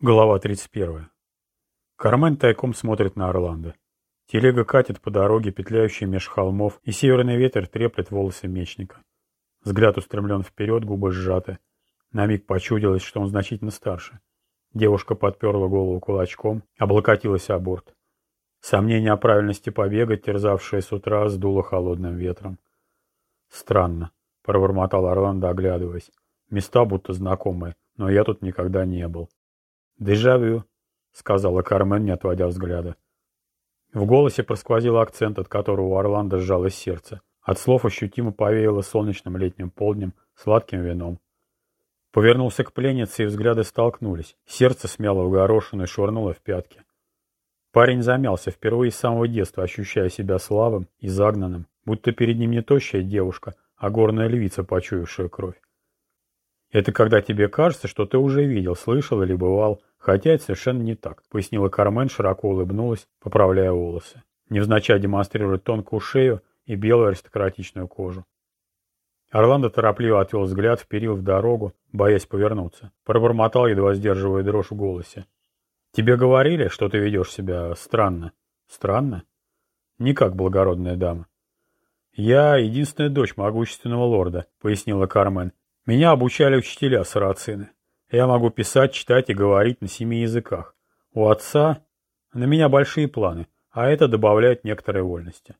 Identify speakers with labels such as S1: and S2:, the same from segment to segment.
S1: Глава 31. Кармен тайком смотрит на Орландо. Телега катит по дороге, петляющей меж холмов, и северный ветер треплет волосы мечника. Взгляд устремлен вперед, губы сжаты. На миг почудилось, что он значительно старше. Девушка подперла голову кулачком, облокотилась о борт. Сомнение о правильности побега, терзавшее с утра, сдуло холодным ветром. «Странно», — пробормотал Орландо, оглядываясь. «Места будто знакомые, но я тут никогда не был». «Дежавю», — сказала Кармен, не отводя взгляда. В голосе просквозил акцент, от которого у Орландо сжалось сердце. От слов ощутимо повеяло солнечным летним полднем, сладким вином. Повернулся к пленнице, и взгляды столкнулись. Сердце смяло в горошину и швырнуло в пятки. Парень замялся, впервые с самого детства ощущая себя слабым и загнанным, будто перед ним не тощая девушка, а горная львица, почуявшая кровь. Это когда тебе кажется, что ты уже видел, слышал или бывал, Хотя это совершенно не так, пояснила Кармен, широко улыбнулась, поправляя волосы. Невзначай демонстрируя тонкую шею и белую аристократичную кожу. Орландо торопливо отвел взгляд, вперил в дорогу, боясь повернуться. Пробормотал, едва сдерживая дрожь в голосе. «Тебе говорили, что ты ведешь себя странно?» «Странно?» «Не как благородная дама». «Я единственная дочь могущественного лорда», — пояснила Кармен. «Меня обучали учителя сарацины. Я могу писать, читать и говорить на семи языках. У отца на меня большие планы, а это добавляет некоторой вольности.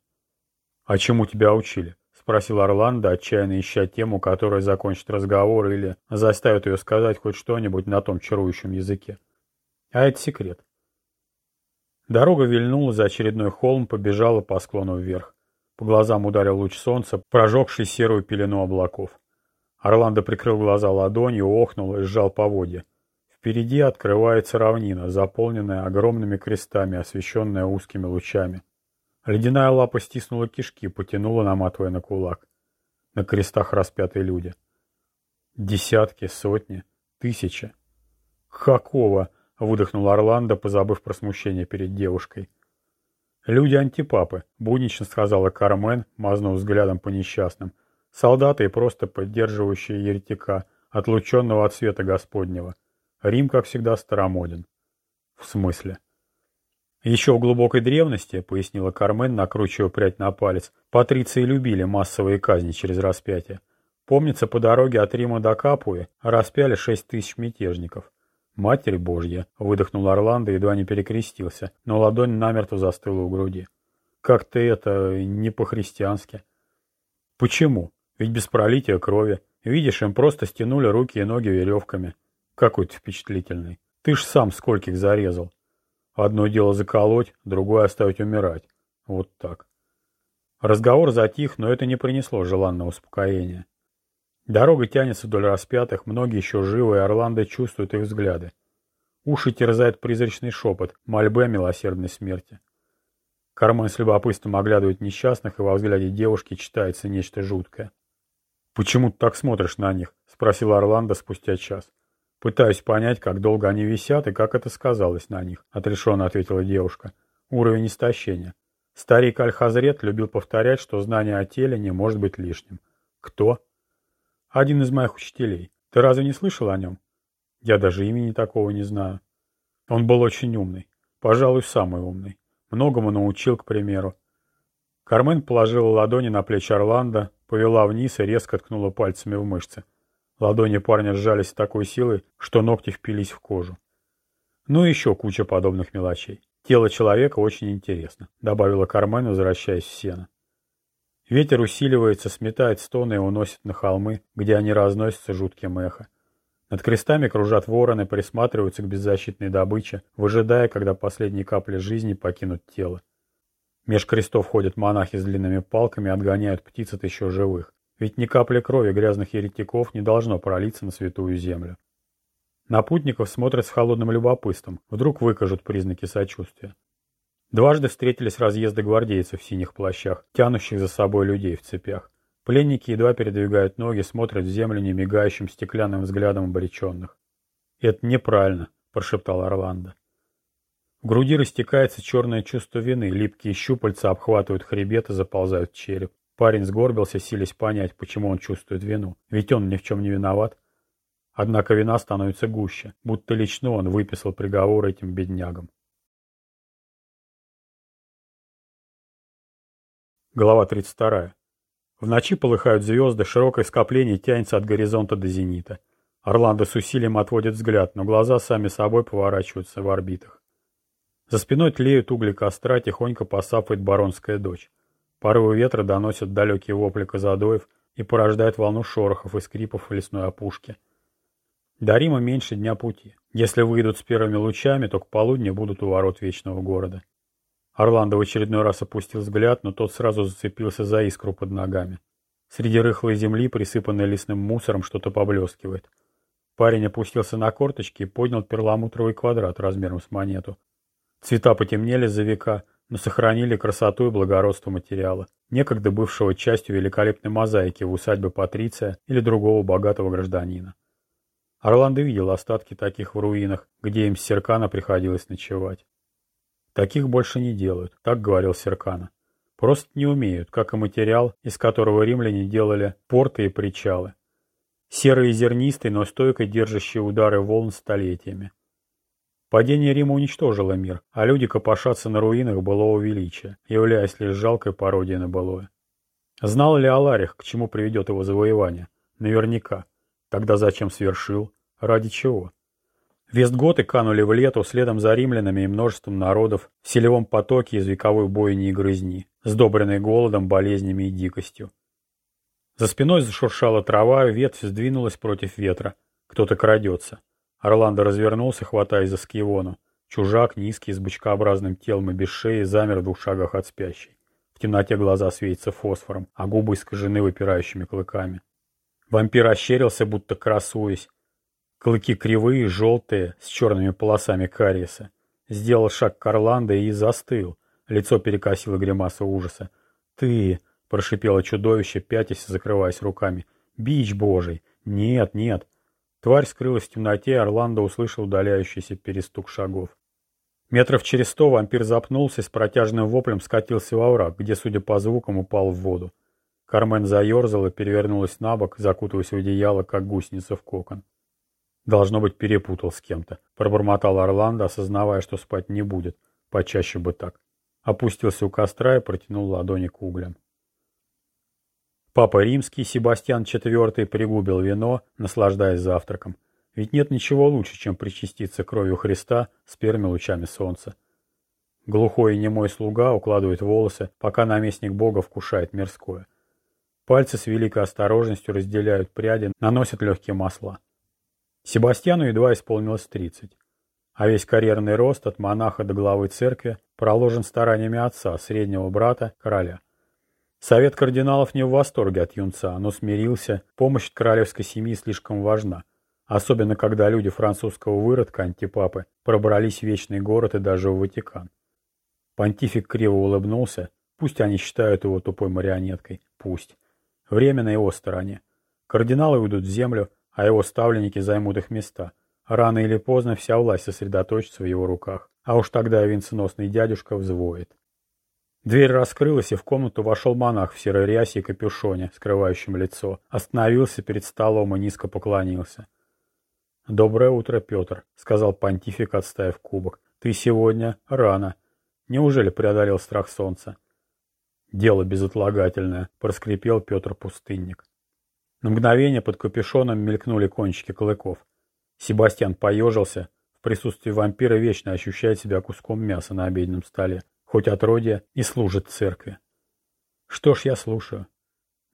S1: «А чему тебя учили?» — спросил Орландо, отчаянно ища тему, которая закончит разговор или заставит ее сказать хоть что-нибудь на том чарующем языке. А это секрет. Дорога вильнула за очередной холм, побежала по склону вверх. По глазам ударил луч солнца, прожегший серую пелену облаков. Орландо прикрыл глаза ладонью, охнул и сжал поводья. Впереди открывается равнина, заполненная огромными крестами, освещенная узкими лучами. Ледяная лапа стиснула кишки, потянула, наматывая на кулак. На крестах распятые люди. Десятки, сотни, тысячи. «Какого?» — выдохнул Орландо, позабыв про смущение перед девушкой. «Люди антипапы», — буднично сказала Кармен, мазнув взглядом по несчастным — Солдаты и просто поддерживающие еретика, отлученного от света Господнего. Рим, как всегда, старомоден. В смысле? Еще в глубокой древности, пояснила Кармен, накручивая прядь на палец, патриции любили массовые казни через распятие. Помнится, по дороге от Рима до Капуи распяли шесть тысяч мятежников. «Матерь Божья!» — выдохнул Орландо, едва не перекрестился, но ладонь намертво застыла у груди. «Как-то это не по-христиански». «Почему?» Ведь без пролития крови. Видишь, им просто стянули руки и ноги веревками. Какой ты впечатлительный. Ты ж сам скольких зарезал. Одно дело заколоть, другое оставить умирать. Вот так. Разговор затих, но это не принесло желанного успокоения. Дорога тянется вдоль распятых, многие еще живы, и Орландо чувствует их взгляды. Уши терзает призрачный шепот, мольбы о милосердной смерти. Кармен с любопытством оглядывает несчастных, и во взгляде девушки читается нечто жуткое. «Почему ты так смотришь на них?» — спросил Орландо спустя час. «Пытаюсь понять, как долго они висят и как это сказалось на них», — отрешенно ответила девушка. «Уровень истощения. Старик Аль-Хазрет любил повторять, что знание о теле не может быть лишним. Кто? Один из моих учителей. Ты разве не слышал о нем? Я даже имени такого не знаю. Он был очень умный. Пожалуй, самый умный. Многому научил, к примеру. Кармен положила ладони на плечи Орландо, повела вниз и резко ткнула пальцами в мышцы. Ладони парня сжались с такой силой, что ногти впились в кожу. Ну и еще куча подобных мелочей. Тело человека очень интересно, добавила Кармен, возвращаясь в сено. Ветер усиливается, сметает стоны и уносит на холмы, где они разносятся жутким эхо. Над крестами кружат вороны, присматриваются к беззащитной добыче, выжидая, когда последние капли жизни покинут тело. Меж крестов ходят монахи с длинными палками отгоняют птиц от еще живых. Ведь ни капли крови грязных еретиков не должно пролиться на святую землю. На путников смотрят с холодным любопытством, вдруг выкажут признаки сочувствия. Дважды встретились разъезды гвардейцев в синих плащах, тянущих за собой людей в цепях. Пленники едва передвигают ноги, смотрят в землю немигающим стеклянным взглядом обреченных. «Это неправильно», — прошептал Орландо. В груди растекается черное чувство вины, липкие щупальца обхватывают хребет и заползают в череп. Парень сгорбился, силясь понять, почему он чувствует вину. Ведь он ни в чем не виноват. Однако вина становится гуще, будто лично он выписал приговор этим беднягам. Глава 32. В ночи полыхают звезды, широкое скопление тянется от горизонта до зенита. Орландо с усилием отводит взгляд, но глаза сами собой поворачиваются в орбитах. За спиной тлеют угли костра, тихонько посапывает баронская дочь. Порывы ветра доносят далекие вопли казадоев и порождают волну шорохов и скрипов в лесной опушке. До Рима меньше дня пути. Если выйдут с первыми лучами, то к полудню будут у ворот Вечного города. Орландо в очередной раз опустил взгляд, но тот сразу зацепился за искру под ногами. Среди рыхлой земли, присыпанной лесным мусором, что-то поблескивает. Парень опустился на корточки и поднял перламутровый квадрат размером с монету. Цвета потемнели за века, но сохранили красоту и благородство материала, некогда бывшего частью великолепной мозаики в усадьбе Патриция или другого богатого гражданина. Орландо видел остатки таких в руинах, где им с Серкана приходилось ночевать. Таких больше не делают, так говорил Серкана. Просто не умеют, как и материал, из которого римляне делали порты и причалы. Серый и зернистый, но стойко держащие удары волн столетиями. Падение Рима уничтожило мир, а люди копошатся на руинах былого величия, являясь лишь жалкой пародией на былое. Знал ли Аларих, к чему приведет его завоевание? Наверняка. Тогда зачем свершил? Ради чего? Вестготы канули в лету следом за римлянами и множеством народов в селевом потоке из вековой бойни и грызни, сдобренной голодом, болезнями и дикостью. За спиной зашуршала трава, ветвь сдвинулась против ветра. Кто-то крадется. Орландо развернулся, хватаясь за скивону. Чужак, низкий, с бычкообразным телом и без шеи, замер в двух шагах от спящей. В темноте глаза светятся фосфором, а губы искажены выпирающими клыками. Вампир ощерился, будто красуясь, Клыки кривые, желтые, с черными полосами кариеса. Сделал шаг к Орландо и застыл. Лицо перекосило гримаса ужаса. «Ты!» — прошипело чудовище, пятясь закрываясь руками. «Бич божий! Нет, нет!» Тварь скрылась в темноте, Орландо услышал удаляющийся перестук шагов. Метров через сто вампир запнулся и с протяжным воплем скатился во враг, где, судя по звукам, упал в воду. Кармен заерзала и перевернулась на бок, закутываясь в одеяло, как гусеница в кокон. Должно быть, перепутал с кем-то. Пробормотал Орландо, осознавая, что спать не будет. Почаще бы так. Опустился у костра и протянул ладони к углям. Папа Римский, Себастьян IV, пригубил вино, наслаждаясь завтраком. Ведь нет ничего лучше, чем причаститься кровью Христа с первыми лучами солнца. Глухой и немой слуга укладывает волосы, пока наместник Бога вкушает мирское. Пальцы с великой осторожностью разделяют пряди, наносят легкие масла. Себастьяну едва исполнилось 30. А весь карьерный рост от монаха до главы церкви проложен стараниями отца, среднего брата, короля. Совет кардиналов не в восторге от юнца, но смирился, помощь королевской семьи слишком важна, особенно когда люди французского выродка, антипапы, пробрались в Вечный город и даже в Ватикан. Понтифик криво улыбнулся, пусть они считают его тупой марионеткой, пусть. Время на его стороне. Кардиналы уйдут в землю, а его ставленники займут их места. Рано или поздно вся власть сосредоточится в его руках, а уж тогда венценосный дядюшка взвоет. Дверь раскрылась, и в комнату вошел монах в серой рясе и капюшоне, скрывающем лицо. Остановился перед столом и низко поклонился. «Доброе утро, Петр», — сказал понтифик, отставив кубок. «Ты сегодня рано. Неужели преодолел страх солнца?» «Дело безотлагательное», — проскрипел Петр Пустынник. На мгновение под капюшоном мелькнули кончики клыков. Себастьян поежился. В присутствии вампира вечно ощущает себя куском мяса на обеденном столе, хоть отродье и служит церкви. Что ж, я слушаю.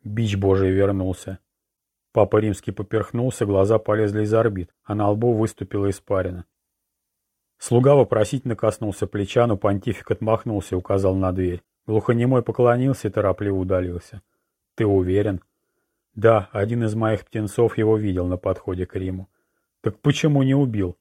S1: Бич Божий вернулся. Папа Римский поперхнулся, глаза полезли из орбит, а на лбу выступила испарина. Слуга вопросительно коснулся плеча, но понтифик отмахнулся и указал на дверь. Глухонемой поклонился и торопливо удалился. «Ты уверен?» Да, один из моих птенцов его видел на подходе к Риму. Так почему не убил?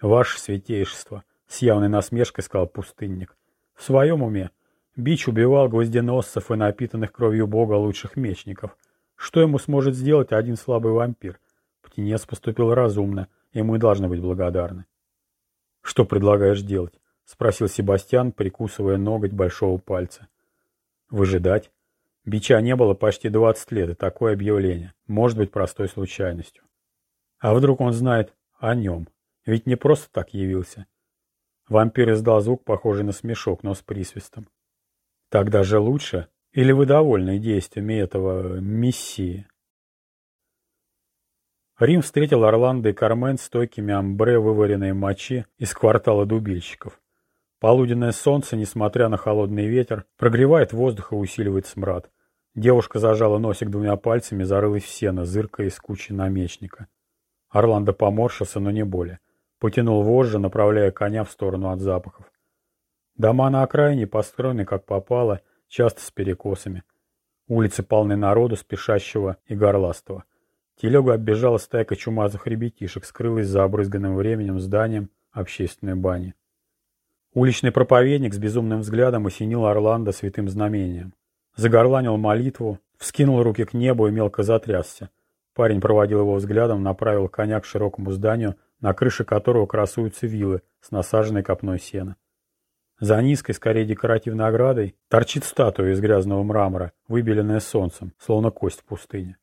S1: Ваше святейшество, с явной насмешкой сказал пустынник. В своем уме. Бич убивал гвозденосцев и напитанных кровью бога лучших мечников. Что ему сможет сделать один слабый вампир? Птенец поступил разумно, и мы должны быть благодарны. Что предлагаешь делать? Спросил Себастьян, прикусывая ноготь большого пальца. Выжидать. Бича не было почти 20 лет, и такое объявление может быть простой случайностью. А вдруг он знает о нем? Ведь не просто так явился. Вампир издал звук, похожий на смешок, но с присвистом. Так даже лучше? Или вы довольны действиями этого мессии? Рим встретил Орландо и Кармен стойкими амбре вываренной мочи из квартала дубильщиков. Полуденное солнце, несмотря на холодный ветер, прогревает воздух и усиливает смрад. Девушка зажала носик двумя пальцами, зарылась в сено, зыркая из кучи намечника. Орландо поморщился, но не более. Потянул вожжи, направляя коня в сторону от запахов. Дома на окраине построены как попало, часто с перекосами. Улицы полны народу, спешащего и горластого. Телегу оббежала стайка чумазых ребятишек, скрылась за обрызганным временем зданием общественной бани. Уличный проповедник с безумным взглядом осенил Орландо святым знамением. Загорланил молитву, вскинул руки к небу и мелко затрясся. Парень проводил его взглядом, направил коня к широкому зданию, на крыше которого красуются виллы с насаженной копной сена. За низкой, скорее декоративной оградой, торчит статуя из грязного мрамора, выбеленная солнцем, словно кость в пустыне.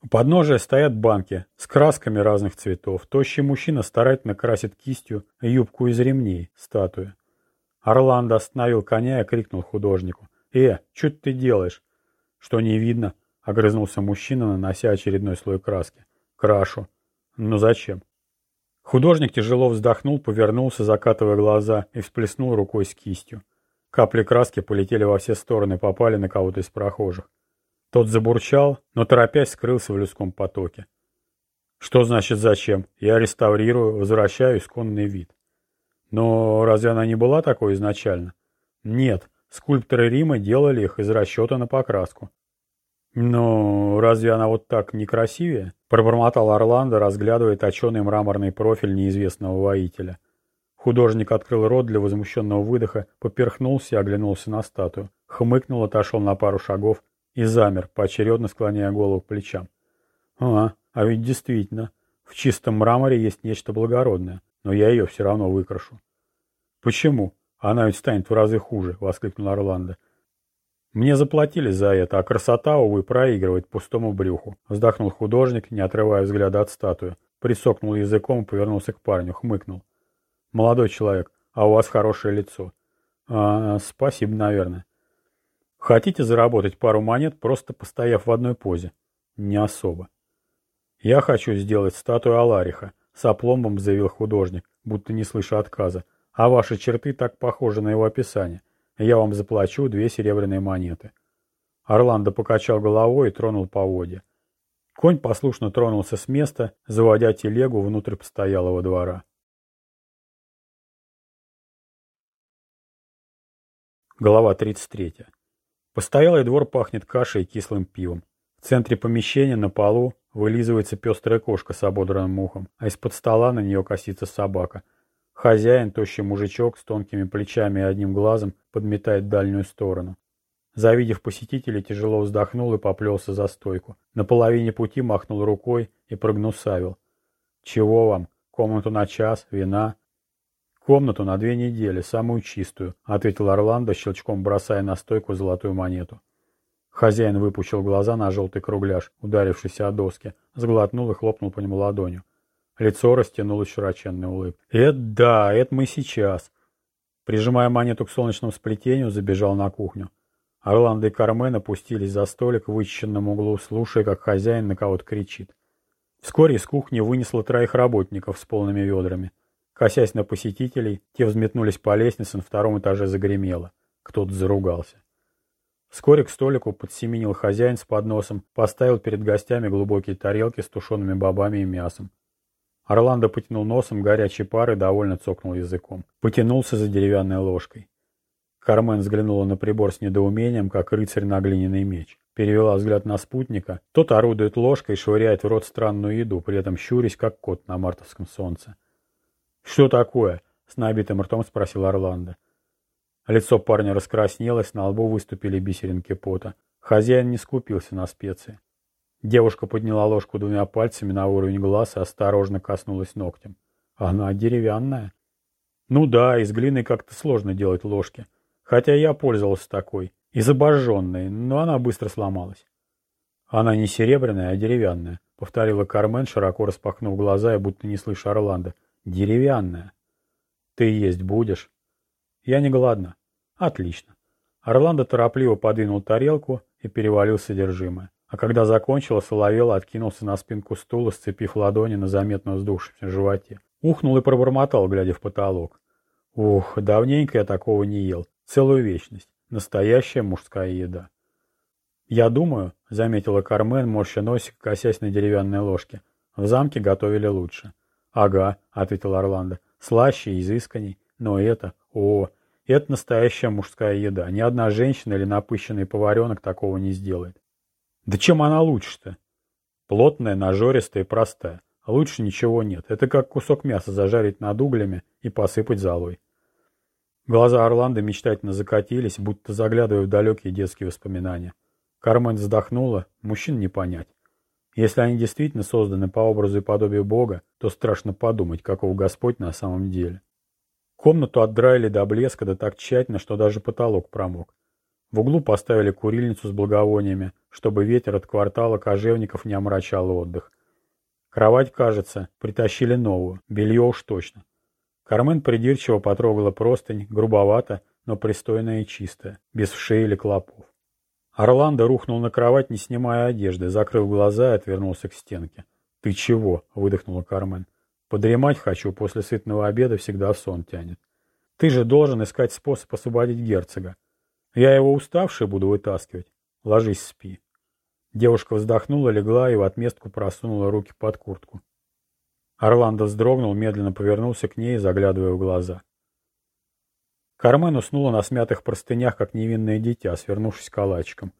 S1: У подножия стоят банки с красками разных цветов. Тощий мужчина старательно красит кистью юбку из ремней, статуя. Орландо остановил коня и крикнул художнику. «Э, что ты делаешь?» «Что не видно?» — огрызнулся мужчина, нанося очередной слой краски. «Крашу». «Ну зачем?» Художник тяжело вздохнул, повернулся, закатывая глаза, и всплеснул рукой с кистью. Капли краски полетели во все стороны, попали на кого-то из прохожих. Тот забурчал, но торопясь скрылся в людском потоке. Что значит зачем? Я реставрирую, возвращаю исконный вид. Но разве она не была такой изначально? Нет, скульпторы Рима делали их из расчета на покраску. Но разве она вот так некрасивее? Пробормотал Орландо, разглядывая точеный мраморный профиль неизвестного воителя. Художник открыл рот для возмущенного выдоха, поперхнулся и оглянулся на статую. Хмыкнул, отошел на пару шагов и замер, поочередно склоняя голову к плечам. «А, а ведь действительно, в чистом мраморе есть нечто благородное, но я ее все равно выкрашу». «Почему? Она ведь станет в разы хуже», — воскликнул Орландо. «Мне заплатили за это, а красота, увы, проигрывает пустому брюху», — вздохнул художник, не отрывая взгляда от статуи. Присокнул языком и повернулся к парню, хмыкнул. «Молодой человек, а у вас хорошее лицо». «А, спасибо, наверное». Хотите заработать пару монет, просто постояв в одной позе? Не особо. Я хочу сделать статую Алариха, с заявил художник, будто не слыша отказа. А ваши черты так похожи на его описание. Я вам заплачу две серебряные монеты. Орландо покачал головой и тронул поводья. Конь послушно тронулся с места, заводя телегу внутрь постоялого двора. Глава 33. Постоялый двор пахнет кашей и кислым пивом. В центре помещения на полу вылизывается пестрая кошка с ободранным ухом, а из-под стола на нее косится собака. Хозяин, тощий мужичок с тонкими плечами и одним глазом, подметает дальнюю сторону. Завидев посетителей, тяжело вздохнул и поплелся за стойку. На половине пути махнул рукой и прогнусавил. «Чего вам? Комнату на час? Вина?» «Комнату на две недели, самую чистую», — ответил Орландо, щелчком бросая на стойку золотую монету. Хозяин выпучил глаза на желтый кругляш, ударившийся о доски, сглотнул и хлопнул по нему ладонью. Лицо растянулось широченной улыбкой. «Это да, это мы сейчас!» Прижимая монету к солнечному сплетению, забежал на кухню. Орландо и Кармен опустились за столик в вычищенном углу, слушая, как хозяин на кого-то кричит. Вскоре из кухни вынесло троих работников с полными ведрами. Косясь на посетителей, те взметнулись по лестнице, на втором этаже загремело. Кто-то заругался. Вскоре к столику подсеменил хозяин с подносом, поставил перед гостями глубокие тарелки с тушеными бобами и мясом. Орландо потянул носом горячей пары довольно цокнул языком. Потянулся за деревянной ложкой. Кармен взглянула на прибор с недоумением, как рыцарь на глиняный меч. Перевела взгляд на спутника. Тот орудует ложкой и швыряет в рот странную еду, при этом щурясь, как кот на мартовском солнце. «Что такое?» — с набитым ртом спросил Орландо. Лицо парня раскраснелось, на лбу выступили бисеринки пота. Хозяин не скупился на специи. Девушка подняла ложку двумя пальцами на уровень глаз и осторожно коснулась ногтем. Она деревянная. Ну да, из глины как-то сложно делать ложки. Хотя я пользовался такой. Из обожженной, но она быстро сломалась. Она не серебряная, а деревянная, — повторила Кармен, широко распахнув глаза и будто не слыша Орландо. «Деревянная». «Ты есть будешь?» «Я не голодна». «Отлично». Орландо торопливо подвинул тарелку и перевалил содержимое. А когда закончила, Соловел откинулся на спинку стула, сцепив ладони на заметно вздувшемся животе. Ухнул и пробормотал, глядя в потолок. «Ух, давненько я такого не ел. Целую вечность. Настоящая мужская еда». «Я думаю», — заметила Кармен, морща носик, косясь на деревянной ложке, — «в замке готовили лучше». «Ага», — ответил Орландо, — «слаще и изысканней. Но это... О, это настоящая мужская еда. Ни одна женщина или напыщенный поваренок такого не сделает». «Да чем она лучше-то?» «Плотная, нажористая и простая. Лучше ничего нет. Это как кусок мяса зажарить над углями и посыпать золой». Глаза Орландо мечтательно закатились, будто заглядывая в далекие детские воспоминания. Кармен вздохнула, мужчин не понять. Если они действительно созданы по образу и подобию Бога, то страшно подумать, каков Господь на самом деле. Комнату отдраили до блеска, да так тщательно, что даже потолок промок. В углу поставили курильницу с благовониями, чтобы ветер от квартала кожевников не омрачал отдых. Кровать, кажется, притащили новую, белье уж точно. Кармен придирчиво потрогала простынь, грубовато, но пристойная и чистая, без вшей или клопов. Орландо рухнул на кровать, не снимая одежды, закрыл глаза и отвернулся к стенке. «Ты чего?» — выдохнула Кармен. «Подремать хочу, после сытного обеда всегда сон тянет. Ты же должен искать способ освободить герцога. Я его уставший буду вытаскивать. Ложись, спи». Девушка вздохнула, легла и в отместку просунула руки под куртку. Орландо вздрогнул, медленно повернулся к ней, заглядывая в глаза. Кармен уснула на смятых простынях, как невинное дитя, свернувшись калачиком.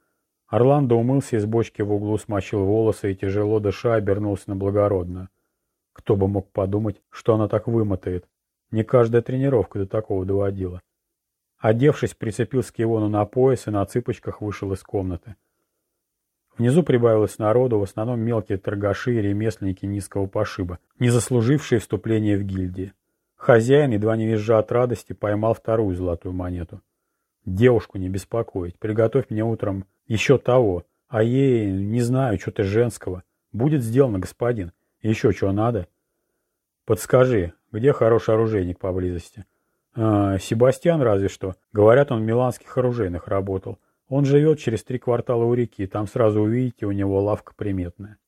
S1: Орландо умылся из бочки в углу, смочил волосы и, тяжело дыша, обернулся на благородную. Кто бы мог подумать, что она так вымотает. Не каждая тренировка до такого доводила. Одевшись, прицепился к Ивону на пояс и на цыпочках вышел из комнаты. Внизу прибавилось народу, в основном мелкие торгаши и ремесленники низкого пошиба, не заслужившие вступления в гильдии. Хозяин, едва не визжа от радости, поймал вторую золотую монету. «Девушку не беспокоить. Приготовь мне утром еще того. А ей, не знаю, что-то женского. Будет сделано, господин. Еще что надо?» «Подскажи, где хороший оружейник поблизости?» А, «Себастьян разве что. Говорят, он в миланских оружейных работал. Он живет через три квартала у реки. Там сразу увидите, у него лавка приметная».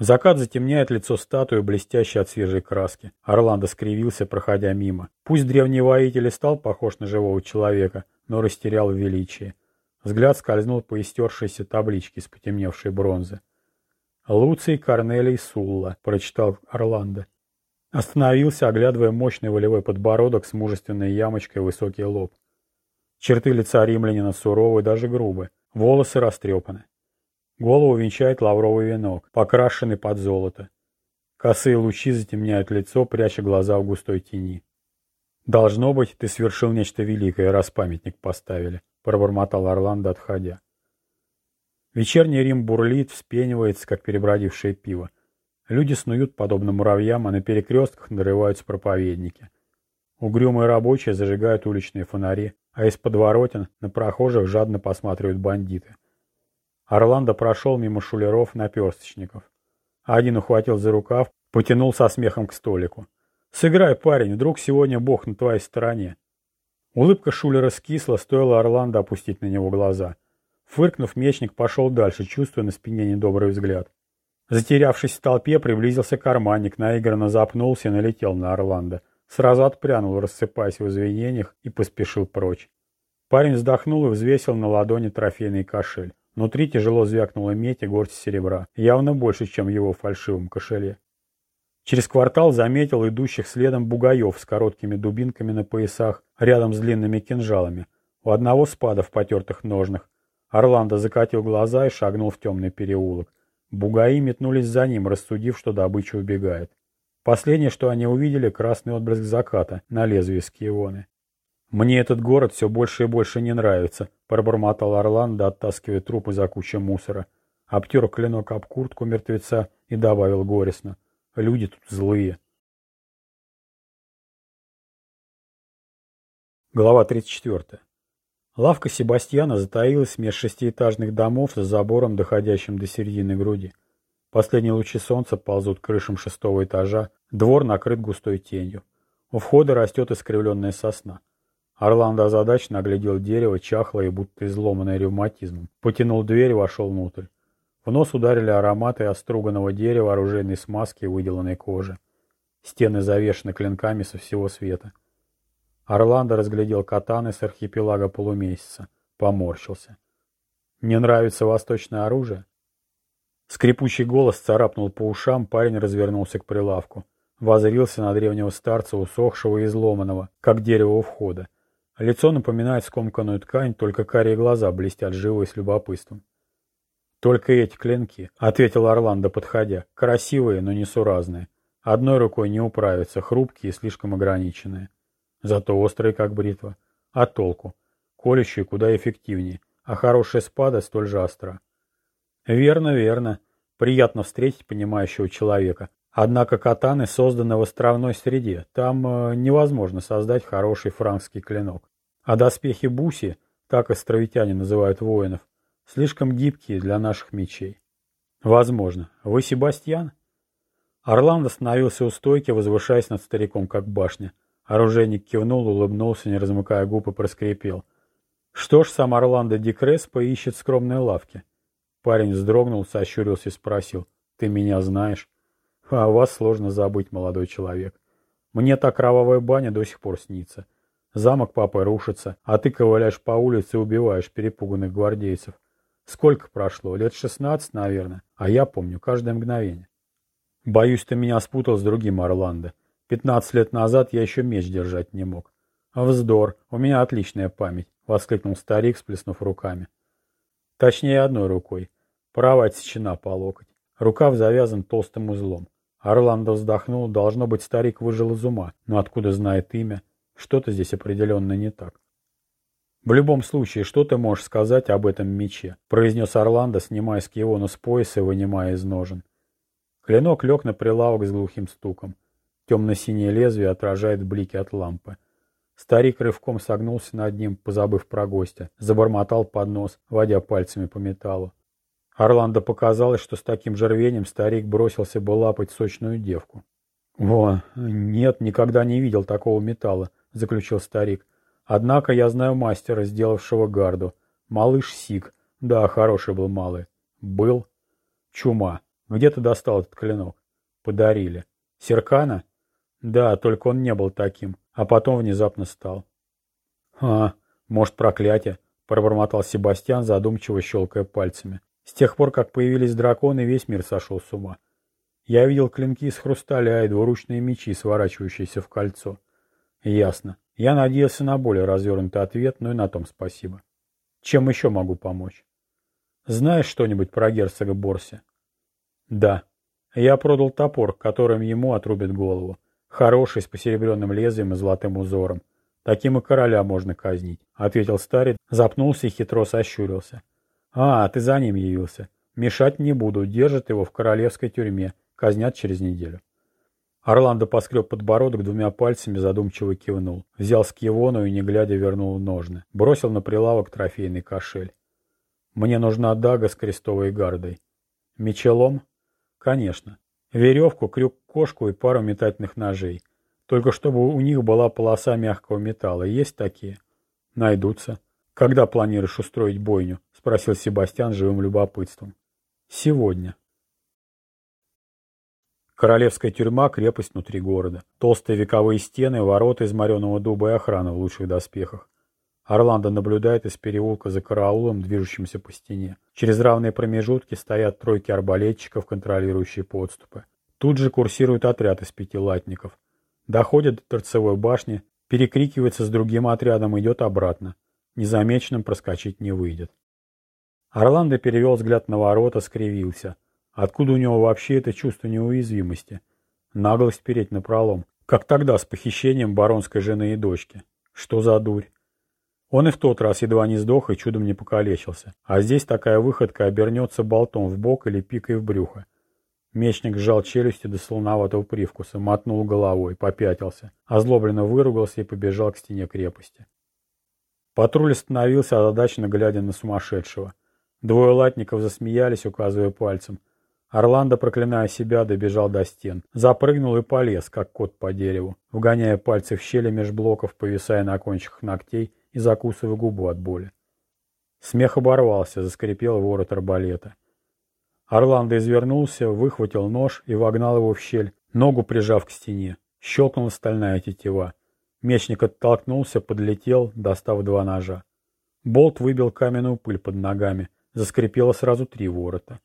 S1: Закат затемняет лицо статуи, блестящей от свежей краски. Орландо скривился, проходя мимо. Пусть древний воитель и стал похож на живого человека, но растерял в величии. Взгляд скользнул по истершейся табличке из потемневшей бронзы. «Луций Корнелий Сулла», — прочитал Орландо. Остановился, оглядывая мощный волевой подбородок с мужественной ямочкой высокий лоб. Черты лица римлянина суровы, даже грубы. Волосы растрепаны. Голову венчает лавровый венок, покрашенный под золото. Косые лучи затемняют лицо, пряча глаза в густой тени. «Должно быть, ты совершил нечто великое, раз памятник поставили», — пробормотал Орландо, отходя. Вечерний Рим бурлит, вспенивается, как перебродившее пиво. Люди снуют, подобно муравьям, а на перекрестках нарываются проповедники. Угрюмые рабочие зажигают уличные фонари, а из подворотен на прохожих жадно посматривают бандиты. Орландо прошел мимо шулеров наперсточников. Один ухватил за рукав, потянул со смехом к столику. «Сыграй, парень, вдруг сегодня Бог на твоей стороне». Улыбка шулера скисла, стоило Орландо опустить на него глаза. Фыркнув, мечник пошел дальше, чувствуя на спине недобрый взгляд. Затерявшись в толпе, приблизился карманник, наигранно запнулся и налетел на Орландо. Сразу отпрянул, рассыпаясь в извинениях, и поспешил прочь. Парень вздохнул и взвесил на ладони трофейный кошель. Внутри тяжело звякнула медь и горсть серебра, явно больше, чем в его фальшивом кошеле. Через квартал заметил идущих следом бугаев с короткими дубинками на поясах, рядом с длинными кинжалами. У одного спада в потертых ножнах. Орландо закатил глаза и шагнул в темный переулок. Бугаи метнулись за ним, рассудив, что добыча убегает. Последнее, что они увидели, красный отблеск заката на лезвии скиевоны. «Мне этот город все больше и больше не нравится», — пробормотал Орландо, оттаскивая трупы за кучей мусора. Обтер клинок об куртку мертвеца и добавил горестно. «Люди тут злые». Глава 34. Лавка Себастьяна затаилась меж шестиэтажных домов с забором, доходящим до середины груди. Последние лучи солнца ползут к крышам шестого этажа, двор накрыт густой тенью. У входа растет искривленная сосна. Орландо озадаченно оглядел дерево, чахлое и будто изломанное ревматизмом. Потянул дверь и вошел внутрь. В нос ударили ароматы оструганного дерева, оружейной смазки и выделанной кожи. Стены завешены клинками со всего света. Орландо разглядел катаны с архипелага полумесяца. Поморщился. «Не нравится восточное оружие?» Скрипучий голос царапнул по ушам, парень развернулся к прилавку. Возрился на древнего старца, усохшего и изломанного, как дерево у входа. Лицо напоминает скомканную ткань, только карие глаза блестят живо и с любопытством. «Только эти клинки», — ответил Орландо, подходя. «Красивые, но несуразные. Одной рукой не управятся, хрупкие и слишком ограниченные. Зато острые, как бритва. А толку? Колющие куда эффективнее, а хорошая спада столь же остра». «Верно, верно. Приятно встретить понимающего человека. Однако катаны созданы в островной среде. Там э, невозможно создать хороший франкский клинок. А доспехи буси, так островитяне называют воинов, Слишком гибкие для наших мечей. Возможно. Вы Себастьян? Орландо остановился у стойки, возвышаясь над стариком, как башня. Оружейник кивнул, улыбнулся, не размыкая губ и проскрипел. Что ж, сам Орландо Дикрес поищет скромной лавки. Парень вздрогнул, сощурился и спросил. Ты меня знаешь? А вас сложно забыть, молодой человек. Мне та кровавая баня до сих пор снится. Замок папы рушится, а ты ковыляешь по улице и убиваешь перепуганных гвардейцев. Сколько прошло? Лет шестнадцать, наверное. А я помню каждое мгновение. Боюсь, ты меня спутал с другим Орландо. Пятнадцать лет назад я еще меч держать не мог. Вздор, у меня отличная память, воскликнул старик, сплеснув руками. Точнее, одной рукой. Правая отсечена по локоть. Рукав завязан толстым узлом. Орландо вздохнул, должно быть, старик выжил из ума, но откуда знает имя? Что-то здесь определенно не так. «В любом случае, что ты можешь сказать об этом мече?» — произнес Орландо, снимая с Киону с пояса и вынимая из ножен. Клинок лег на прилавок с глухим стуком. Темно-синее лезвие отражает блики от лампы. Старик рывком согнулся над ним, позабыв про гостя, забормотал под нос, водя пальцами по металлу. Орландо показалось, что с таким же рвением старик бросился бы лапать сочную девку. «Во, нет, никогда не видел такого металла», — заключил старик. Однако я знаю мастера, сделавшего гарду. Малыш Сик. Да, хороший был малый. Был. Чума. Где ты достал этот клинок? Подарили. Серкана? Да, только он не был таким. А потом внезапно стал. А, может, проклятие? Пробормотал Себастьян, задумчиво щелкая пальцами. С тех пор, как появились драконы, весь мир сошел с ума. Я видел клинки из хрусталя и двуручные мечи, сворачивающиеся в кольцо. Ясно. Я надеялся на более развернутый ответ, но и на том спасибо. Чем еще могу помочь? Знаешь что-нибудь про герцога Борси? Да. Я продал топор, которым ему отрубят голову. Хороший, с посеребренным лезвием и золотым узором. Таким и короля можно казнить, — ответил старец, запнулся и хитро сощурился. А, ты за ним явился. Мешать не буду, держат его в королевской тюрьме, казнят через неделю. Орландо поскреб подбородок двумя пальцами, задумчиво кивнул. Взял скивону и, не глядя, вернул ножны. Бросил на прилавок трофейный кошель. «Мне нужна дага с крестовой гардой». «Мечелом?» «Конечно. Веревку, крюк-кошку и пару метательных ножей. Только чтобы у них была полоса мягкого металла. Есть такие?» «Найдутся». «Когда планируешь устроить бойню?» — спросил Себастьян живым любопытством. «Сегодня». Королевская тюрьма – крепость внутри города. Толстые вековые стены, ворота из мореного дуба и охрана в лучших доспехах. Орландо наблюдает из переулка за караулом, движущимся по стене. Через равные промежутки стоят тройки арбалетчиков, контролирующие подступы. Тут же курсирует отряд из пяти латников. Доходит до торцевой башни, перекрикивается с другим отрядом идет обратно. Незамеченным проскочить не выйдет. Орландо перевел взгляд на ворота, скривился – Откуда у него вообще это чувство неуязвимости? Наглость переть на пролом. Как тогда с похищением баронской жены и дочки. Что за дурь? Он и в тот раз едва не сдох и чудом не покалечился. А здесь такая выходка обернется болтом в бок или пикой в брюхо. Мечник сжал челюсти до слоноватого привкуса, мотнул головой, попятился, озлобленно выругался и побежал к стене крепости. Патруль остановился, озадаченно глядя на сумасшедшего. Двое латников засмеялись, указывая пальцем. Орландо, проклиная себя, добежал до стен. Запрыгнул и полез, как кот по дереву, вгоняя пальцы в щели меж блоков, повисая на кончиках ногтей и закусывая губу от боли. Смех оборвался, заскрипел ворот арбалета. Орландо извернулся, выхватил нож и вогнал его в щель, ногу прижав к стене. Щелкнула стальная тетива. Мечник оттолкнулся, подлетел, достав два ножа. Болт выбил каменную пыль под ногами. Заскрипело сразу три ворота.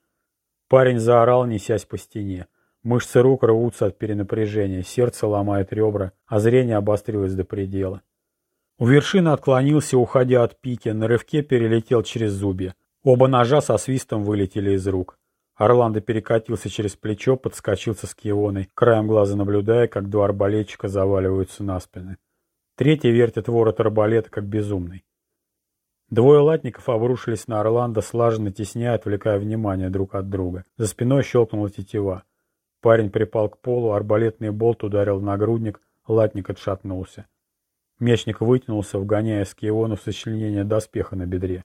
S1: Парень заорал, несясь по стене. Мышцы рук рвутся от перенапряжения, сердце ломает ребра, а зрение обострилось до предела. У вершины отклонился, уходя от пики, на рывке перелетел через зубья. Оба ножа со свистом вылетели из рук. Орландо перекатился через плечо, подскочил со скионой, краем глаза наблюдая, как два арбалетчика заваливаются на спины. Третий вертит ворот арбалета, как безумный. Двое латников обрушились на Орландо, слаженно тесняя, отвлекая внимание друг от друга. За спиной щелкнула тетива. Парень припал к полу, арбалетный болт ударил в нагрудник, латник отшатнулся. Мечник вытянулся, вгоняя скиону в сочленение доспеха на бедре.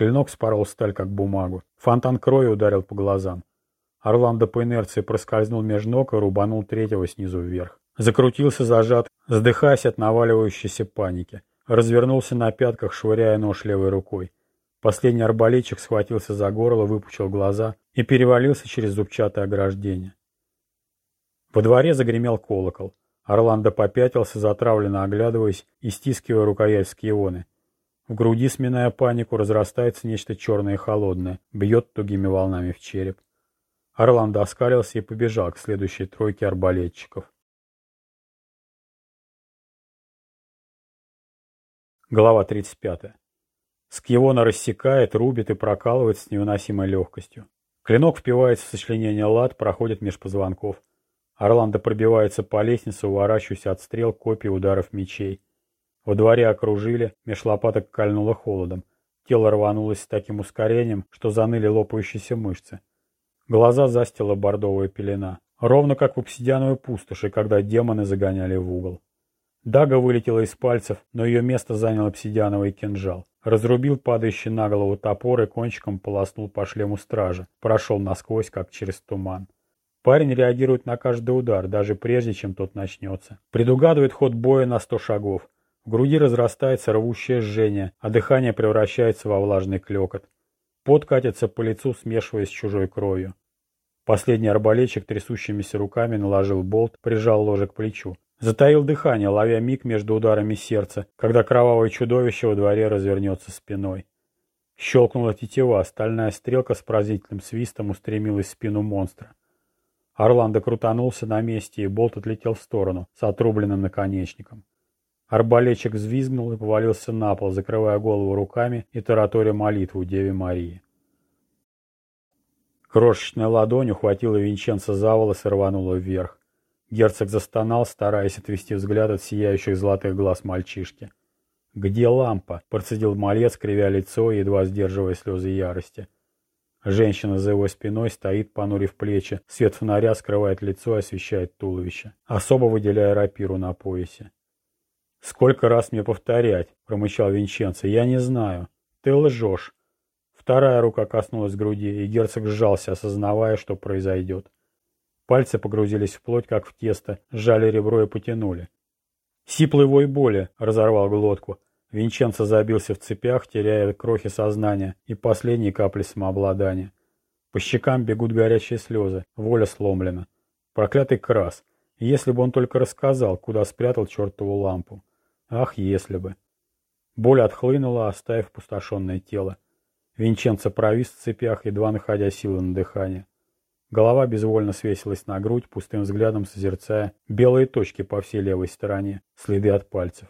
S1: Клинок спорол сталь, как бумагу. Фонтан крови ударил по глазам. Орландо по инерции проскользнул между ног и рубанул третьего снизу вверх. Закрутился зажат, задыхаясь от наваливающейся паники. Развернулся на пятках, швыряя нож левой рукой. Последний арбалетчик схватился за горло, выпучил глаза и перевалился через зубчатое ограждение. Во дворе загремел колокол. Орландо попятился, затравленно оглядываясь и стискивая рукоять скионы. В груди, сминая панику, разрастается нечто черное и холодное, бьет тугими волнами в череп. Орландо оскалился и побежал к следующей тройке арбалетчиков. Глава 35. Скьевона рассекает, рубит и прокалывает с невыносимой легкостью. Клинок впивается в сочленение лад, проходит меж позвонков. Орландо пробивается по лестнице, уворачиваясь от стрел, копий, ударов мечей. Во дворе окружили, меж лопаток кольнуло холодом. Тело рванулось с таким ускорением, что заныли лопающиеся мышцы. Глаза застила бордовая пелена. Ровно как в обсидиановой пустоши, когда демоны загоняли в угол. Дага вылетела из пальцев, но ее место занял обсидиановый кинжал. Разрубил падающий на голову топор и кончиком полоснул по шлему стража. Прошел насквозь, как через туман. Парень реагирует на каждый удар, даже прежде, чем тот начнется. Предугадывает ход боя на сто шагов. В груди разрастается рвущее жжение, а дыхание превращается во влажный клекот. Пот катится по лицу, смешиваясь с чужой кровью. Последний арбалетчик трясущимися руками наложил болт, прижал ложе к плечу. Затаил дыхание, ловя миг между ударами сердца, когда кровавое чудовище во дворе развернется спиной. Щелкнула тетива, стальная стрелка с поразительным свистом устремилась в спину монстра. Орландо крутанулся на месте, и болт отлетел в сторону, с отрубленным наконечником. Арбалетчик взвизгнул и повалился на пол, закрывая голову руками и тараторя молитву Деве Марии. Крошечная ладонь ухватила Винченца за волос и рванула вверх. Герцог застонал, стараясь отвести взгляд от сияющих золотых глаз мальчишки. «Где лампа?» – процедил малец, кривя лицо едва сдерживая слезы ярости. Женщина за его спиной стоит, понурив плечи. Свет фонаря скрывает лицо и освещает туловище, особо выделяя рапиру на поясе. «Сколько раз мне повторять?» – промычал Винченцо. «Я не знаю. Ты лжешь». Вторая рука коснулась груди, и герцог сжался, осознавая, что произойдет. Пальцы погрузились в плоть, как в тесто, сжали ребро и потянули. Сиплый вой боли разорвал глотку. Винченцо забился в цепях, теряя крохи сознания и последние капли самообладания. По щекам бегут горячие слезы, воля сломлена. Проклятый крас. Если бы он только рассказал, куда спрятал чертову лампу. Ах, если бы. Боль отхлынула, оставив пустошенное тело. Винченцо провис в цепях, едва находя силы на дыхание. Голова безвольно свесилась на грудь, пустым взглядом созерцая белые точки по всей левой стороне, следы от пальцев.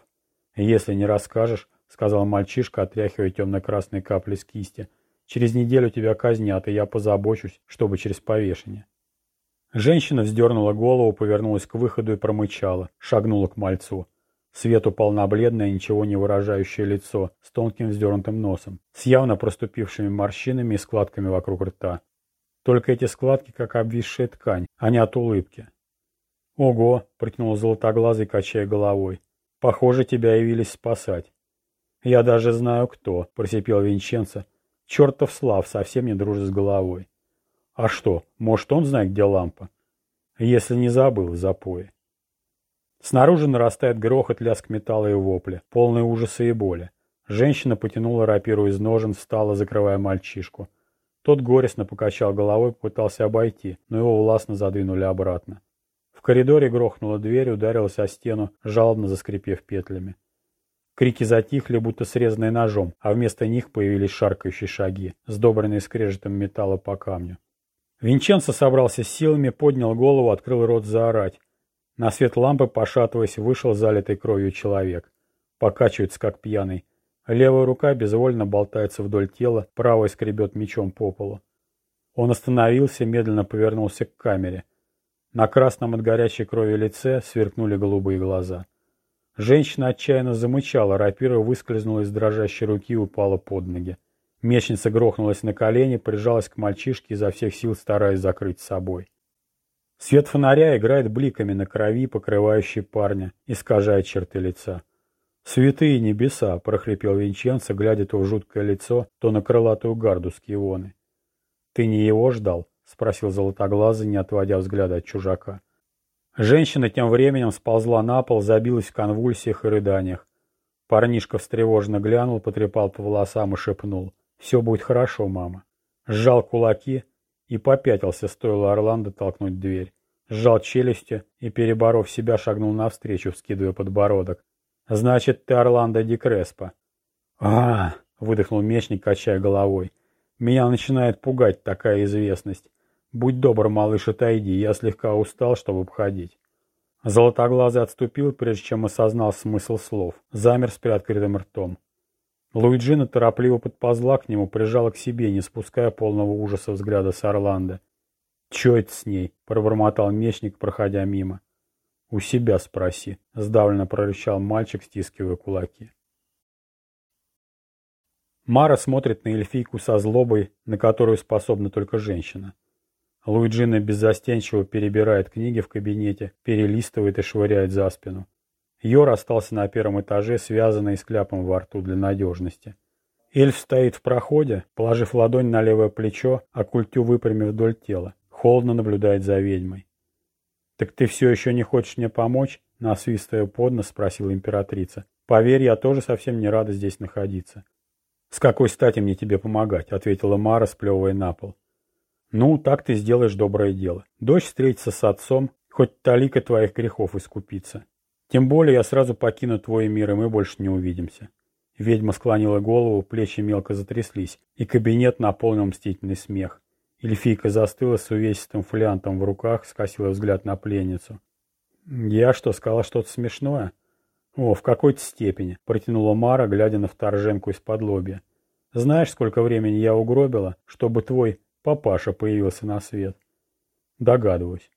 S1: «Если не расскажешь», — сказал мальчишка, отряхивая темно-красные капли с кисти, «через неделю тебя казнят, и я позабочусь, чтобы через повешение». Женщина вздернула голову, повернулась к выходу и промычала, шагнула к мальцу. Свет упал на бледное, ничего не выражающее лицо, с тонким вздернутым носом, с явно проступившими морщинами и складками вокруг рта. Только эти складки, как обвисшая ткань, а не от улыбки. «Ого!» — протянул золотоглазый, качая головой. «Похоже, тебя явились спасать». «Я даже знаю, кто», — просипел Винченцо. «Чертов Слав совсем не дружит с головой». А что, может он знает, где лампа? Если не забыл, запои. Снаружи нарастает грохот, лязг металла и вопли, полный ужаса и боли. Женщина потянула рапиру из ножен, встала, закрывая мальчишку. Тот горестно покачал головой, пытался обойти, но его властно задвинули обратно. В коридоре грохнула дверь, ударилась о стену, жалобно заскрипев петлями. Крики затихли, будто срезанные ножом, а вместо них появились шаркающие шаги, сдобренные скрежетом металла по камню. Винченцо собрался силами, поднял голову, открыл рот заорать. На свет лампы, пошатываясь, вышел залитый кровью человек. Покачивается, как пьяный. Левая рука безвольно болтается вдоль тела, правая скребет мечом по полу. Он остановился, медленно повернулся к камере. На красном от горячей крови лице сверкнули голубые глаза. Женщина отчаянно замычала, рапира выскользнула из дрожащей руки и упала под ноги. Мечница грохнулась на колени, прижалась к мальчишке, изо всех сил стараясь закрыть собой. Свет фонаря играет бликами на крови, покрывающей парня, искажая черты лица. «Святые небеса!» — прохрипел Винченцо, глядя то в жуткое лицо, то на крылатую гарду с кивоны. «Ты не его ждал?» — спросил Золотоглазый, не отводя взгляда от чужака. Женщина тем временем сползла на пол, забилась в конвульсиях и рыданиях. Парнишка встревоженно глянул, потрепал по волосам и шепнул. «Все будет хорошо, мама». Сжал кулаки, и попятился, стоило Орландо толкнуть дверь. Сжал челюсти и, переборов себя, шагнул навстречу, вскидывая подбородок. «Значит, ты Орландо Ди Креспо». а выдохнул мечник, качая головой. «Меня начинает пугать такая известность. Будь добр, малыш, отойди, я слегка устал, чтобы обходить». Золотоглазый отступил, прежде чем осознал смысл слов. Замер с приоткрытым ртом. Луиджина торопливо подползла к нему, прижала к себе, не спуская полного ужаса взгляда с Орландо. «Чё это с ней?» — пробормотал мечник, проходя мимо. «У себя спроси», — сдавленно прорычал мальчик, стискивая кулаки. Мара смотрит на эльфийку со злобой, на которую способна только женщина. Луиджина беззастенчиво перебирает книги в кабинете, перелистывает и швыряет за спину. Йор остался на первом этаже, связанный с кляпом во рту для надежности. Эльф стоит в проходе, положив ладонь на левое плечо, а культю выпрямив вдоль тела. Холодно наблюдает за ведьмой. «Так ты все еще не хочешь мне помочь?» — насвистывая под нос, спросила императрица. «Поверь, я тоже совсем не рада здесь находиться». «С какой стати мне тебе помогать?» — ответила Мара, сплевывая на пол. «Ну, так ты сделаешь доброе дело. Дочь встретится с отцом, хоть талика твоих грехов искупится. Тем более я сразу покину твой мир, и мы больше не увидимся. Ведьма склонила голову, плечи мелко затряслись, и кабинет наполнил мстительный смех. Эльфийка застыла с увесистым флянтом в руках, скосила взгляд на пленницу. «Я что, сказала что-то смешное?» «О, в какой-то степени», — протянула Мара, глядя на вторженку из-под лобья. «Знаешь, сколько времени я угробила, чтобы твой папаша появился на свет?» «Догадываюсь.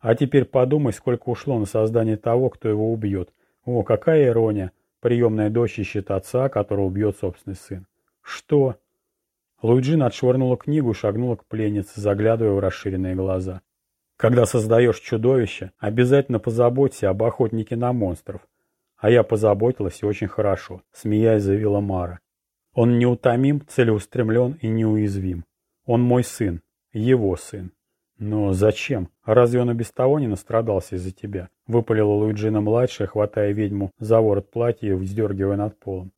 S1: А теперь подумай, сколько ушло на создание того, кто его убьет. О, какая ирония. Приемная дочь ищет отца, которого убьет собственный сын. Что? Луиджин отшвырнула книгу и шагнула к пленнице, заглядывая в расширенные глаза. Когда создаешь чудовище, обязательно позаботься об охотнике на монстров. А я позаботилась и очень хорошо, смеясь заявила Мара. Он неутомим, целеустремлен и неуязвим. Он мой сын, его сын. «Но зачем? Разве он и без того не настрадался из-за тебя?» Выпалила Луиджина-младшая, хватая ведьму за ворот платья и вздергивая над полом.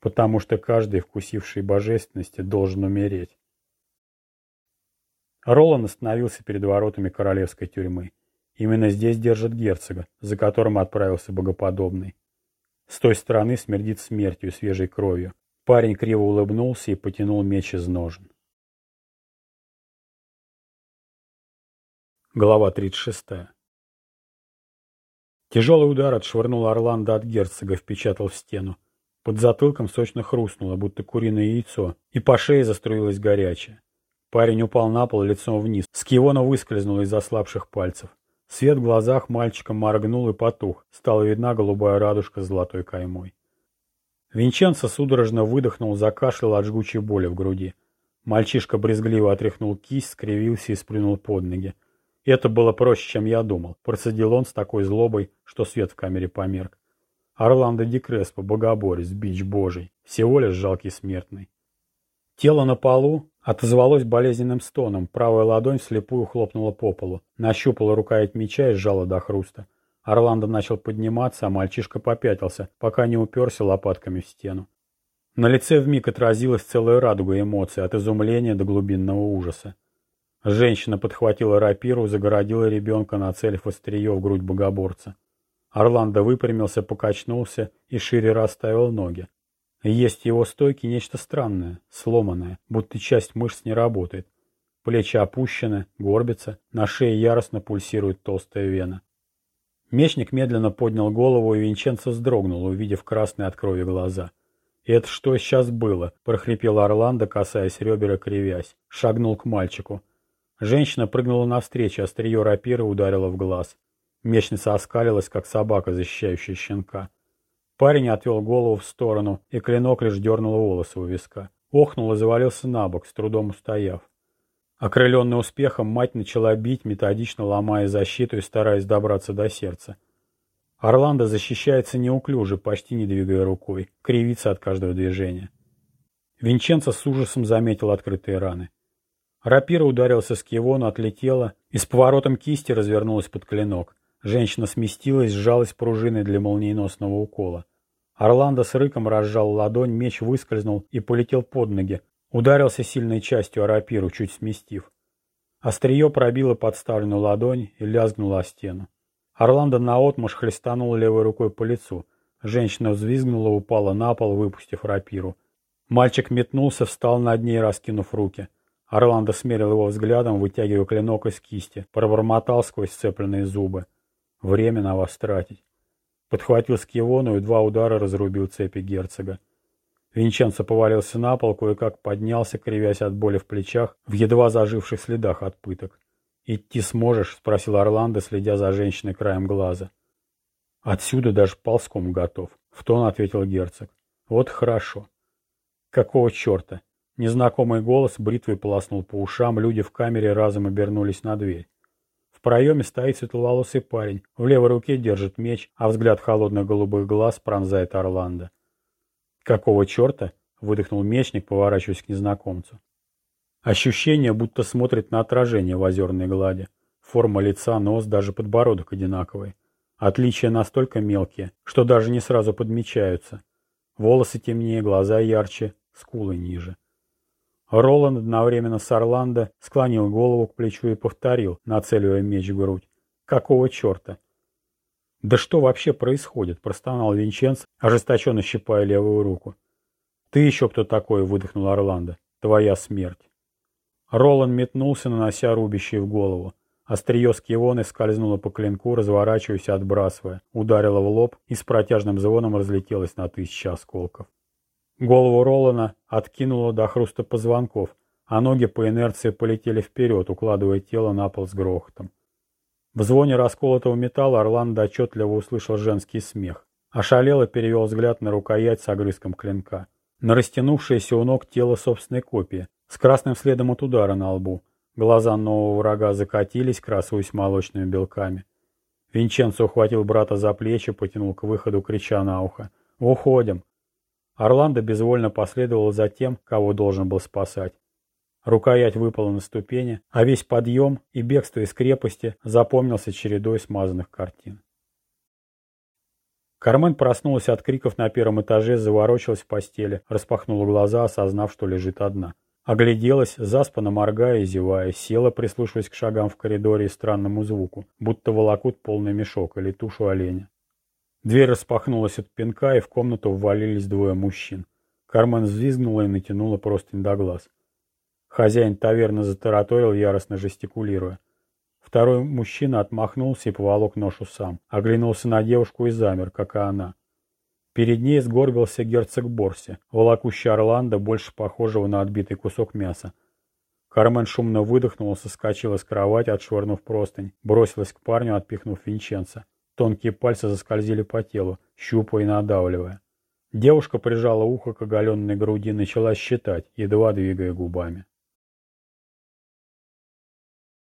S1: «Потому что каждый, вкусивший божественности, должен умереть». Ролан остановился перед воротами королевской тюрьмы. Именно здесь держат герцога, за которым отправился богоподобный. С той стороны смердит смертью и свежей кровью. Парень криво улыбнулся и потянул меч из ножен. Глава 36. Тяжелый удар отшвырнул Орландо от герцога, впечатал в стену. Под затылком сочно хрустнуло, будто куриное яйцо, и по шее заструилось горячее. Парень упал на пол лицом вниз. Скивона выскользнула из ослабших пальцев. Свет в глазах мальчика моргнул и потух. Стала видна голубая радужка с золотой каймой. Винченцо судорожно выдохнул, закашлял от жгучей боли в груди. Мальчишка брезгливо отряхнул кисть, скривился и сплюнул под ноги. Это было проще, чем я думал, процедил он с такой злобой, что свет в камере померк. Орландо Ди Креспо, богоборец, бич божий, всего лишь жалкий смертный. Тело на полу отозвалось болезненным стоном, правая ладонь вслепую хлопнула по полу, нащупала рукоять меча и сжала до хруста. Орландо начал подниматься, а мальчишка попятился, пока не уперся лопатками в стену. На лице вмиг отразилась целая радуга эмоций, от изумления до глубинного ужаса. Женщина подхватила рапиру, загородила ребенка, нацелив острие в грудь богоборца. Орландо выпрямился, покачнулся и шире расставил ноги. Есть его стойки нечто странное, сломанное, будто часть мышц не работает. Плечи опущены, горбятся, на шее яростно пульсирует толстая вена. Мечник медленно поднял голову, и Винченцо вздрогнул, увидев красные от крови глаза. «И это что сейчас было?» – прохрипел Орландо, касаясь ребера, кривясь. Шагнул к мальчику. Женщина прыгнула навстречу, острие рапиры ударило в глаз. Мечница оскалилась, как собака, защищающая щенка. Парень отвел голову в сторону, и клинок лишь дернул волосы у виска. Охнул и завалился на бок, с трудом устояв. Окрыленный успехом, мать начала бить, методично ломая защиту и стараясь добраться до сердца. Орландо защищается неуклюже, почти не двигая рукой, кривится от каждого движения. Винченцо с ужасом заметил открытые раны. Рапира ударился с кивону, отлетела и с поворотом кисти развернулась под клинок. Женщина сместилась, сжалась пружиной для молниеносного укола. Орландо с рыком разжал ладонь, меч выскользнул и полетел под ноги. Ударился сильной частью о рапиру, чуть сместив. Острие пробило подставленную ладонь и лязгнуло о стену. Орландо наотмашь хлестанул левой рукой по лицу. Женщина взвизгнула, упала на пол, выпустив рапиру. Мальчик метнулся, встал над ней, раскинув руки. Орландо смерил его взглядом, вытягивая клинок из кисти, пробормотал сквозь сцепленные зубы. Время на вас тратить. Подхватил скивону и два удара разрубил цепи герцога. Винченцо повалился на пол, кое-как поднялся, кривясь от боли в плечах, в едва заживших следах от пыток. «Идти сможешь?» — спросил Орландо, следя за женщиной краем глаза. «Отсюда даже ползком готов», — в тон ответил герцог. «Вот хорошо». «Какого черта?» Незнакомый голос бритвой полоснул по ушам, люди в камере разом обернулись на дверь. В проеме стоит светловолосый парень, в левой руке держит меч, а взгляд холодных голубых глаз пронзает Орландо. «Какого черта?» — выдохнул мечник, поворачиваясь к незнакомцу. Ощущение, будто смотрит на отражение в озерной глади. Форма лица, нос, даже подбородок одинаковый. Отличия настолько мелкие, что даже не сразу подмечаются. Волосы темнее, глаза ярче, скулы ниже. Роланд одновременно с Орландо склонил голову к плечу и повторил, нацеливая меч в грудь. «Какого черта?» «Да что вообще происходит?» – простонал Винченц, ожесточенно щипая левую руку. «Ты еще кто такой?» – выдохнул Орландо. «Твоя смерть». Роланд метнулся, нанося рубящий в голову. Острие скивоны скользнуло по клинку, разворачиваясь и отбрасывая, ударило в лоб и с протяжным звоном разлетелось на тысячи осколков. Голову Ролана откинуло до хруста позвонков, а ноги по инерции полетели вперед, укладывая тело на пол с грохотом. В звоне расколотого металла Орландо отчетливо услышал женский смех. Ошалел и перевел взгляд на рукоять с огрызком клинка. На растянувшееся у ног тело собственной копии, с красным следом от удара на лбу. Глаза нового врага закатились, красуясь молочными белками. Винченцо ухватил брата за плечи, потянул к выходу, крича на ухо. «Уходим! Орландо безвольно последовал за тем, кого должен был спасать. Рукоять выпала на ступени, а весь подъем и бегство из крепости запомнился чередой смазанных картин. Кармен проснулась от криков на первом этаже, заворочилась в постели, распахнула глаза, осознав, что лежит одна. Огляделась, заспанно моргая и зевая, села, прислушиваясь к шагам в коридоре и странному звуку, будто волокут полный мешок или тушу оленя. Дверь распахнулась от пинка, и в комнату ввалились двое мужчин. Кармен взвизгнула и натянула простынь до глаз. Хозяин таверны затараторил, яростно жестикулируя. Второй мужчина отмахнулся и поволок ношу сам. Оглянулся на девушку и замер, как и она. Перед ней сгорбился герцог Борси, волокущий Орландо, больше похожего на отбитый кусок мяса. Кармен шумно выдохнула, соскочила с кровати, отшвырнув простынь, бросилась к парню, отпихнув Винченца. Тонкие пальцы заскользили по телу, щупая и надавливая. Девушка прижала ухо к оголенной груди и начала считать, едва двигая губами.